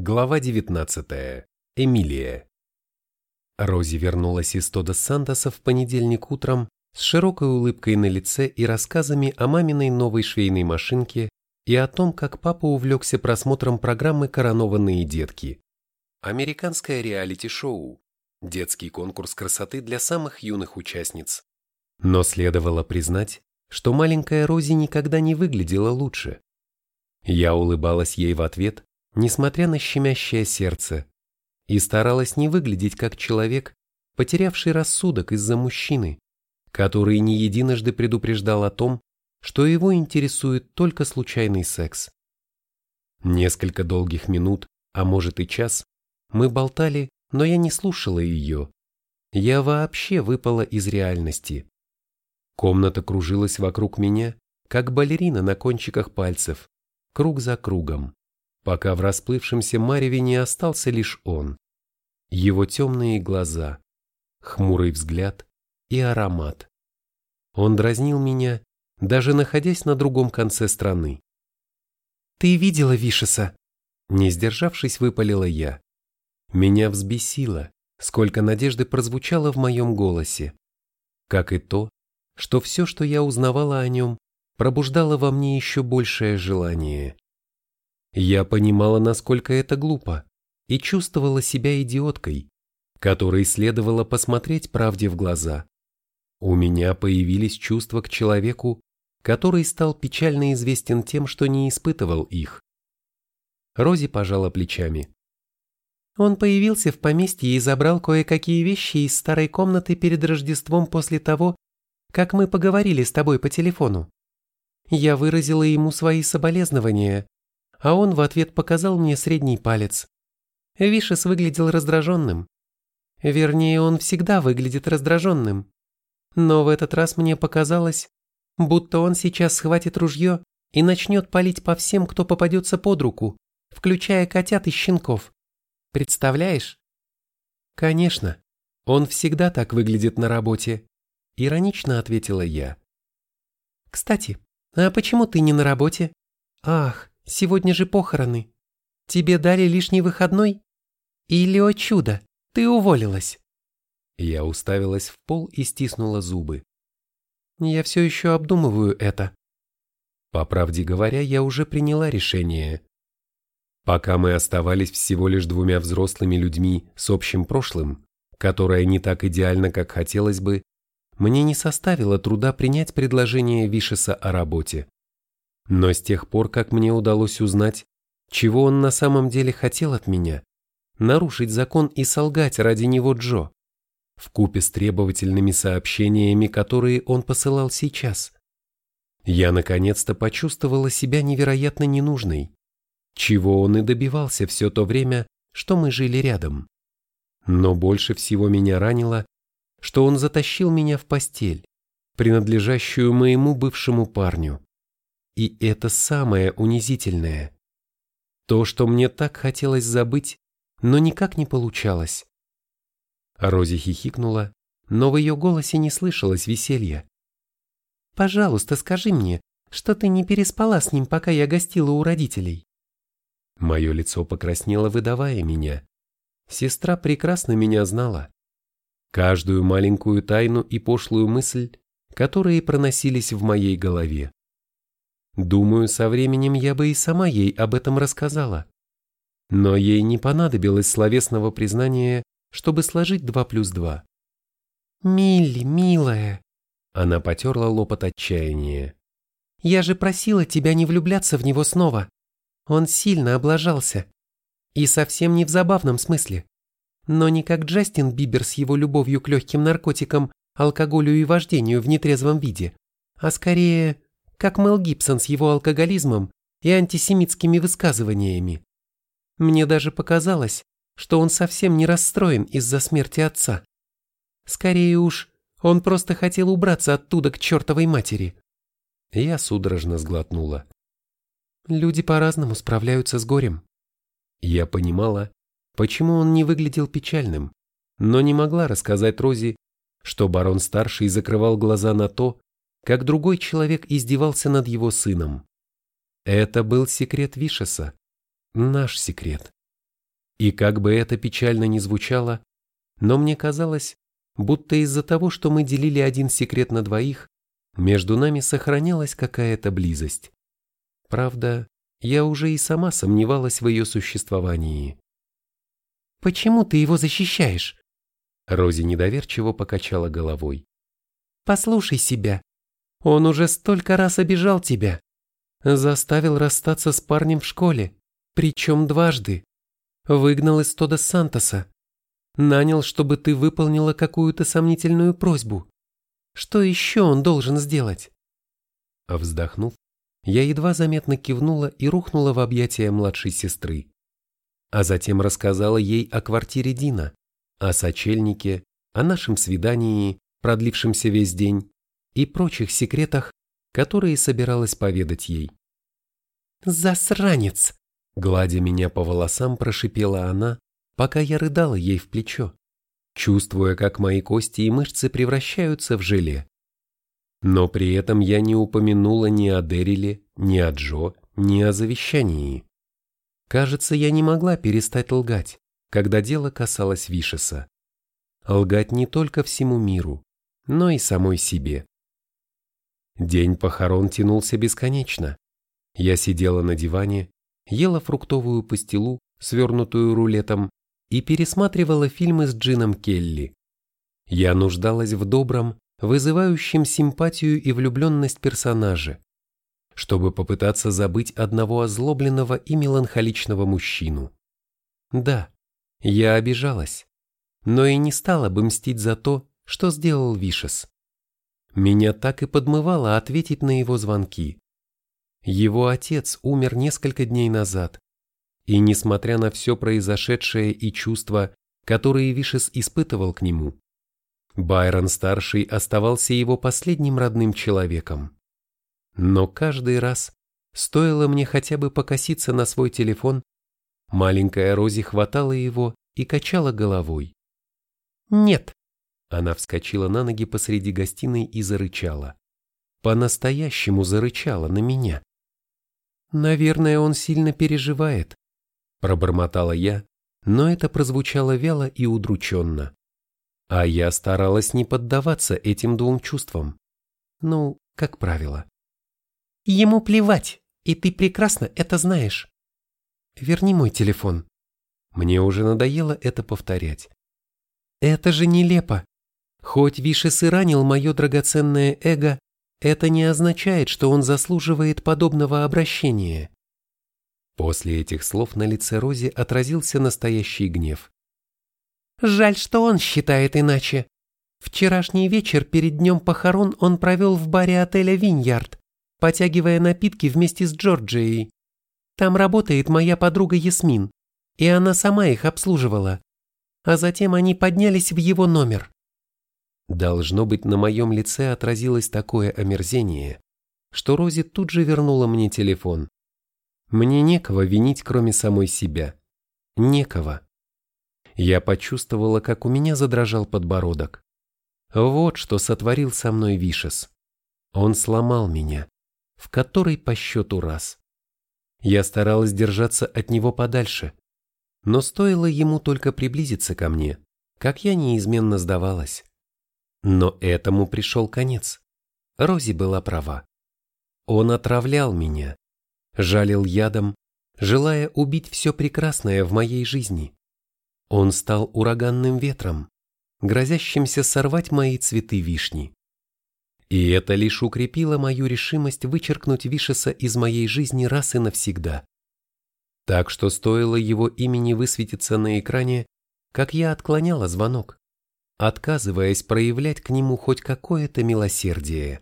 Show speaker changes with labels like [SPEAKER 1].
[SPEAKER 1] Глава 19. Эмилия. Рози вернулась из Тода Сантоса в понедельник утром с широкой улыбкой на лице и рассказами о маминой новой швейной машинке и о том, как папа увлекся просмотром программы «Коронованные детки». Американское реалити-шоу. Детский конкурс красоты для самых юных участниц. Но следовало признать, что маленькая Рози никогда не выглядела лучше. Я улыбалась ей в ответ, несмотря на щемящее сердце, и старалась не выглядеть как человек, потерявший рассудок из-за мужчины, который не единожды предупреждал о том, что его интересует только случайный секс. Несколько долгих минут, а может и час, мы болтали, но я не слушала ее. Я вообще выпала из реальности. Комната кружилась вокруг меня, как балерина на кончиках пальцев, круг за кругом пока в расплывшемся мареве не остался лишь он. Его темные глаза, хмурый взгляд и аромат. Он дразнил меня, даже находясь на другом конце страны. «Ты видела Вишеса?» Не сдержавшись, выпалила я. Меня взбесило, сколько надежды прозвучало в моем голосе. Как и то, что все, что я узнавала о нем, пробуждало во мне еще большее желание. Я понимала, насколько это глупо, и чувствовала себя идиоткой, которой следовало посмотреть правде в глаза. У меня появились чувства к человеку, который стал печально известен тем, что не испытывал их. Рози пожала плечами. Он появился в поместье и забрал кое-какие вещи из старой комнаты перед Рождеством после того, как мы поговорили с тобой по телефону. Я выразила ему свои соболезнования, а он в ответ показал мне средний палец. Вишес выглядел раздраженным. Вернее, он всегда выглядит раздраженным. Но в этот раз мне показалось, будто он сейчас схватит ружье и начнет палить по всем, кто попадется под руку, включая котят и щенков. Представляешь? Конечно, он всегда так выглядит на работе, иронично ответила я. Кстати, а почему ты не на работе? Ах, Сегодня же похороны. Тебе дали лишний выходной? Или, о чудо, ты уволилась?» Я уставилась в пол и стиснула зубы. «Я все еще обдумываю это». По правде говоря, я уже приняла решение. Пока мы оставались всего лишь двумя взрослыми людьми с общим прошлым, которое не так идеально, как хотелось бы, мне не составило труда принять предложение Вишеса о работе. Но с тех пор, как мне удалось узнать, чего он на самом деле хотел от меня, нарушить закон и солгать ради него Джо, в купе с требовательными сообщениями, которые он посылал сейчас, я наконец-то почувствовала себя невероятно ненужной, чего он и добивался все то время, что мы жили рядом. Но больше всего меня ранило, что он затащил меня в постель, принадлежащую моему бывшему парню. И это самое унизительное. То, что мне так хотелось забыть, но никак не получалось. Рози хихикнула, но в ее голосе не слышалось веселья. «Пожалуйста, скажи мне, что ты не переспала с ним, пока я гостила у родителей?» Мое лицо покраснело, выдавая меня. Сестра прекрасно меня знала. Каждую маленькую тайну и пошлую мысль, которые проносились в моей голове. Думаю, со временем я бы и сама ей об этом рассказала. Но ей не понадобилось словесного признания, чтобы сложить два плюс два. «Милли, милая!» Она потерла лоб от отчаяния. «Я же просила тебя не влюбляться в него снова. Он сильно облажался. И совсем не в забавном смысле. Но не как Джастин Бибер с его любовью к легким наркотикам, алкоголю и вождению в нетрезвом виде, а скорее как Мел Гибсон с его алкоголизмом и антисемитскими высказываниями. Мне даже показалось, что он совсем не расстроен из-за смерти отца. Скорее уж, он просто хотел убраться оттуда к чертовой матери. Я судорожно сглотнула. Люди по-разному справляются с горем. Я понимала, почему он не выглядел печальным, но не могла рассказать Рози, что барон-старший закрывал глаза на то, как другой человек издевался над его сыном. Это был секрет Вишеса, наш секрет. И как бы это печально ни звучало, но мне казалось, будто из-за того, что мы делили один секрет на двоих, между нами сохранялась какая-то близость. Правда, я уже и сама сомневалась в ее существовании.
[SPEAKER 2] «Почему ты его защищаешь?»
[SPEAKER 1] Рози недоверчиво покачала головой.
[SPEAKER 2] «Послушай себя. Он уже столько раз обижал тебя. Заставил расстаться с парнем в школе, причем дважды. Выгнал из Тода Сантоса. Нанял, чтобы ты выполнила какую-то сомнительную просьбу. Что еще он должен сделать?»
[SPEAKER 1] А вздохнув, я едва заметно кивнула и рухнула в объятия младшей сестры. А затем рассказала ей о квартире Дина, о сочельнике, о нашем свидании, продлившемся весь день, и прочих секретах, которые собиралась поведать ей.
[SPEAKER 2] «Засранец!»
[SPEAKER 1] Гладя меня по волосам, прошипела она, пока я рыдала ей в плечо, чувствуя, как мои кости и мышцы превращаются в желе. Но при этом я не упомянула ни о Дэриле, ни о Джо, ни о завещании. Кажется, я не могла перестать лгать, когда дело касалось Вишеса. Лгать не только всему миру, но и самой себе. День похорон тянулся бесконечно. Я сидела на диване, ела фруктовую пастилу, свернутую рулетом, и пересматривала фильмы с Джином Келли. Я нуждалась в добром, вызывающем симпатию и влюбленность персонаже, чтобы попытаться забыть одного озлобленного и меланхоличного мужчину. Да, я обижалась, но и не стала бы мстить за то, что сделал Вишес. Меня так и подмывало ответить на его звонки. Его отец умер несколько дней назад, и несмотря на все произошедшее и чувства, которые Вишес испытывал к нему, Байрон-старший оставался его последним родным человеком. Но каждый раз, стоило мне хотя бы покоситься на свой телефон, маленькая Рози хватала его и качала головой.
[SPEAKER 2] «Нет»,
[SPEAKER 1] она вскочила на ноги посреди гостиной и зарычала. По-настоящему зарычала на меня.
[SPEAKER 2] «Наверное, он сильно переживает», –
[SPEAKER 1] пробормотала я, но это прозвучало вяло и удрученно. А я старалась не поддаваться этим двум чувствам. Ну, как правило.
[SPEAKER 2] «Ему плевать, и ты прекрасно это знаешь.
[SPEAKER 1] Верни мой телефон». Мне уже надоело это повторять.
[SPEAKER 2] «Это же нелепо. Хоть Вишес и ранил мое драгоценное эго, это не означает, что он заслуживает подобного обращения.
[SPEAKER 1] После этих слов на лице Рози отразился настоящий гнев.
[SPEAKER 2] Жаль, что он считает иначе. Вчерашний вечер перед днем похорон он провел в баре отеля «Виньярд», потягивая напитки вместе с Джорджией. Там работает моя подруга Ясмин, и она сама их обслуживала. А затем они поднялись в его номер.
[SPEAKER 1] Должно быть, на моем лице отразилось такое омерзение, что Рози тут же вернула мне телефон. Мне некого винить, кроме самой себя. Некого. Я почувствовала, как у меня задрожал подбородок. Вот что сотворил со мной Вишес. Он сломал меня, в который по счету раз. Я старалась держаться от него подальше, но стоило ему только приблизиться ко мне, как я неизменно сдавалась. Но этому пришел конец. Рози была права. Он отравлял меня, жалил ядом, желая убить все прекрасное в моей жизни. Он стал ураганным ветром, грозящимся сорвать мои цветы вишни. И это лишь укрепило мою решимость вычеркнуть Вишеса из моей жизни раз и навсегда. Так что стоило его имени высветиться на экране, как я отклоняла звонок отказываясь проявлять к нему хоть какое-то милосердие.